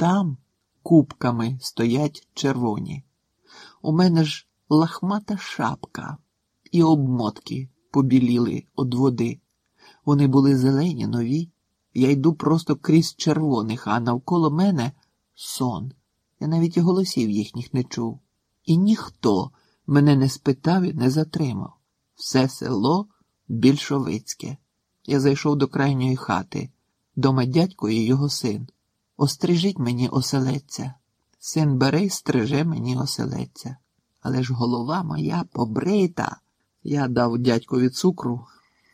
там кубками стоять червоні. У мене ж лахмата шапка і обмотки побіліли од води. Вони були зелені, нові. Я йду просто крізь червоних, а навколо мене сон. Я навіть і голосів їхніх не чув. І ніхто мене не спитав і не затримав. Все село більшовицьке. Я зайшов до крайньої хати, дома дядько і його син. Острижіть мені оселеця. Син бере й стриже мені оселеця. Але ж голова моя побрита. Я дав дядькові цукру,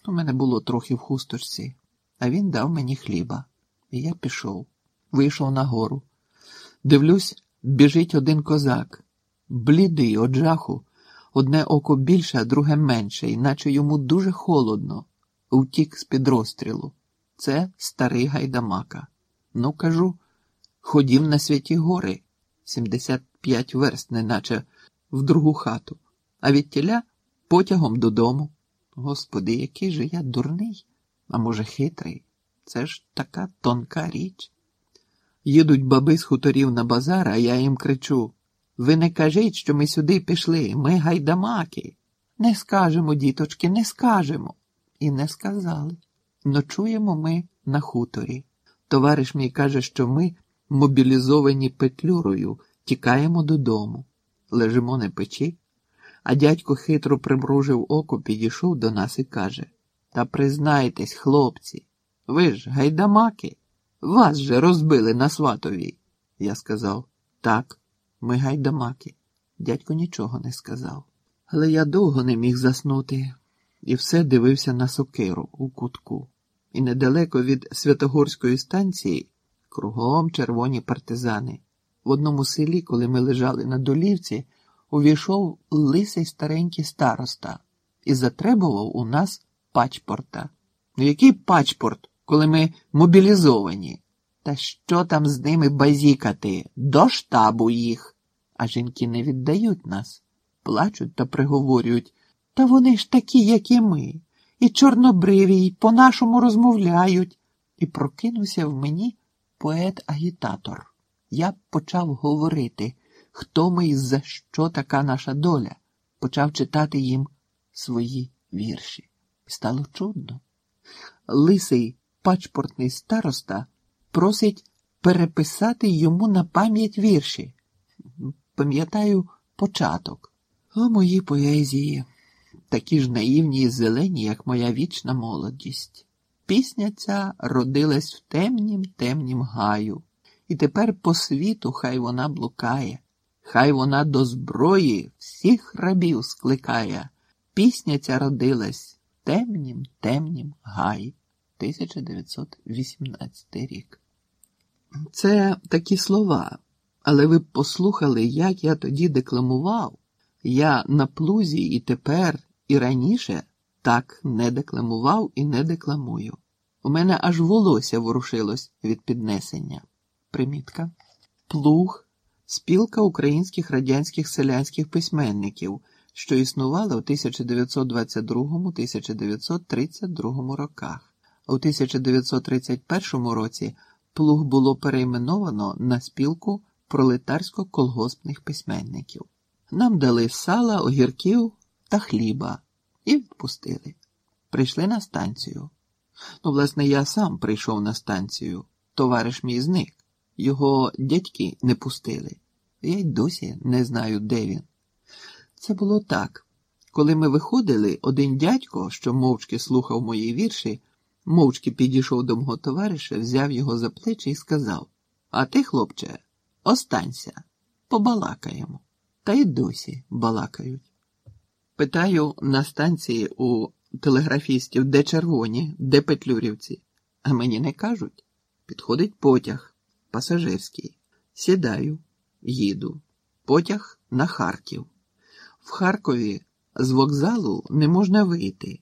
у мене було трохи в хусточці, а він дав мені хліба. І я пішов, вийшов на гору. Дивлюсь, біжить один козак, блідий од жаху, одне око більше, а друге менше, іначе йому дуже холодно, втік з-під розстрілу. Це старий гайдамака. Ну, кажу, ходім на святі гори, 75 верст, неначе в другу хату, а від тіля потягом додому. Господи, який же я дурний, а може, хитрий. Це ж така тонка річ. Їдуть баби з хуторів на базар, а я їм кричу ви не кажіть, що ми сюди пішли, ми гайдамаки. Не скажемо, діточки, не скажемо. І не сказали. Ночуємо ми на хуторі. Товариш мій каже, що ми, мобілізовані петлюрою, тікаємо додому. Лежимо на печі, а дядько хитро примружив око, підійшов до нас і каже Та признайтесь, хлопці, ви ж гайдамаки, вас же розбили на сватовій. Я сказав так, ми гайдамаки. Дядько нічого не сказав. Але я довго не міг заснути і все дивився на сокиру у кутку. І недалеко від Святогорської станції кругом червоні партизани. В одному селі, коли ми лежали на долівці, увійшов лисий старенький староста і затребував у нас пачпорта. Ну, який пачпорт, коли ми мобілізовані? Та що там з ними базікати? До штабу їх. А жінки не віддають нас, плачуть та приговорюють. Та вони ж такі, як і ми, і чорнобриві, і по-нашому розмовляють. І прокинувся в мені поет-агітатор. Я почав говорити, хто ми і за що така наша доля, почав читати їм свої вірші. Стало чудно. Лисий пачпортний староста просить переписати йому на пам'ять вірші. Пам'ятаю початок. О мої поезії, такі ж наївні і зелені, як моя вічна молодість. Пісня ця родилась в темнім темнім гаю, і тепер по світу хай вона блукає, хай вона до зброї всіх рабів скликає. Пісня ця родилась в темнім темнім гаї. 1918 рік. Це такі слова, але ви б послухали, як я тоді декламував. Я на плузі і тепер, і раніше так не декламував і не декламую. У мене аж волосся ворушилось від піднесення. Примітка. Плуг спілка українських радянських селянських письменників, що існувала у 1922-1932 роках. У 1931 році плуг було перейменовано на спілку пролетарсько-колгоспних письменників. Нам дали сала, огірків та хліба і відпустили. Прийшли на станцію. Ну, власне, я сам прийшов на станцію. Товариш мій зник. Його дядьки не пустили. Я й досі не знаю, де він. Це було так. Коли ми виходили, один дядько, що мовчки слухав мої вірші, мовчки підійшов до мого товариша, взяв його за плечі і сказав: А ти, хлопче, останься, побалакаємо. Та й досі балакають. Питаю на станції у телеграфістів, де червоні, де петлюрівці, а мені не кажуть. Підходить потяг пасажирський. Сідаю, їду. Потяг на Харків. В Харкові з вокзалу не можна вийти.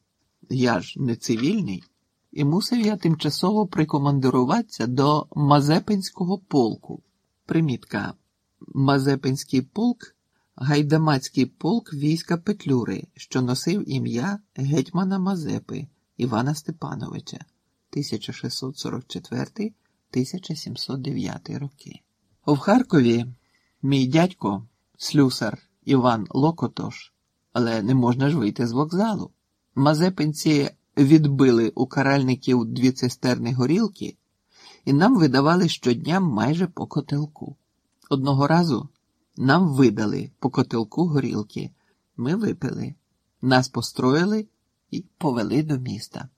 Я ж не цивільний, і мусив я тимчасово прикомандируватися до Мазепинського полку. Примітка. Мазепинський полк гайдамацький полк війська Петлюри, що носив ім'я гетьмана Мазепи Івана Степановича 1644 1709 роки. В Харкові мій дядько, слюсар Іван Локотош, але не можна ж вийти з вокзалу. Мазепинці відбили у каральників дві цистерни горілки, і нам видавали щодня майже по котелку. Одного разу нам видали по котелку горілки. Ми випили, нас построїли і повели до міста.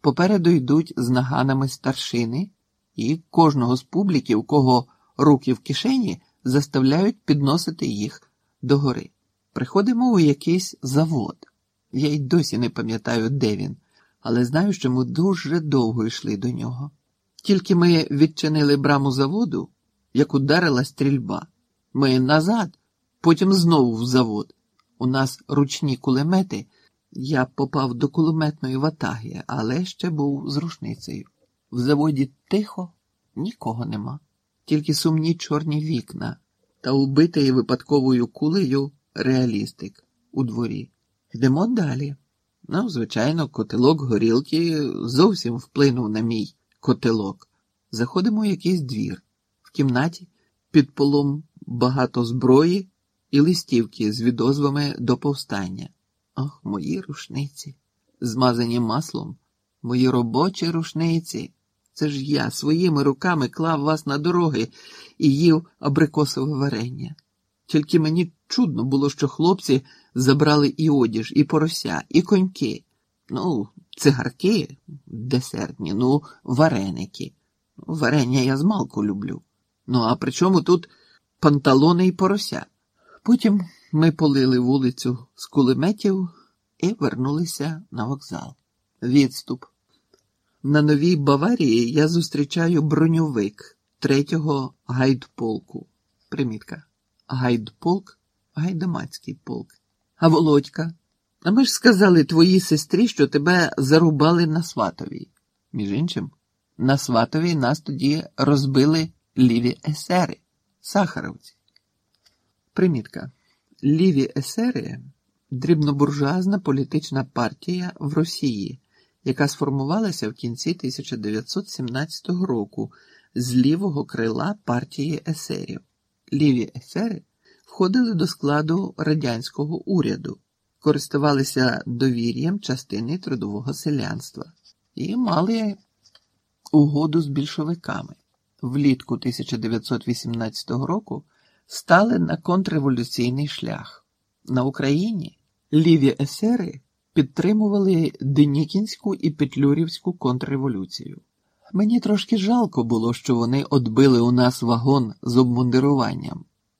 Попереду йдуть з наганами старшини, і кожного з публіки, у кого руки в кишені, заставляють підносити їх до гори. Приходимо у якийсь завод. Я й досі не пам'ятаю, де він, але знаю, що ми дуже довго йшли до нього. Тільки ми відчинили браму заводу, як ударила стрільба. Ми назад, потім знову в завод. У нас ручні кулемети. Я попав до кулеметної ватаги, але ще був з рушницею. В заводі тихо, нікого нема, тільки сумні чорні вікна та убитий випадковою кулею реалістик у дворі. Йдемо далі. Ну, звичайно, котелок горілки зовсім вплинув на мій котелок. Заходимо в якийсь двір. В кімнаті під полом багато зброї і листівки з відозвами до повстання. Ох, мої рушниці, змазані маслом, мої робочі рушниці. Це ж я своїми руками клав вас на дороги і їв абрикосове варення. Тільки мені чудно було, що хлопці забрали і одіж, і порося, і коньки. Ну, цигарки десертні, ну, вареники. Варення я змалку люблю. Ну, а при чому тут панталони і порося? Потім ми полили вулицю з кулеметів і вернулися на вокзал. Відступ. На новій Баварії я зустрічаю броньовик третього гайдполку. Примітка. Гайдполк, гайдамацький полк. А Володька. А ми ж сказали твоїй сестрі, що тебе зарубали на сватовій. Між іншим, на сватовій нас тоді розбили ліві есери, сахаровці. Примітка. Ліві есери дрібнобуржуазна політична партія в Росії, яка сформувалася в кінці 1917 року з лівого крила партії есерів. Ліві есери входили до складу радянського уряду, користувалися довір'ям частини трудового селянства і мали угоду з більшовиками. Влітку 1918 року стали на контрреволюційний шлях. На Україні ліві есери підтримували Денікінську і Петлюрівську контрреволюцію. Мені трошки жалко було, що вони отбили у нас вагон з обмундируванням.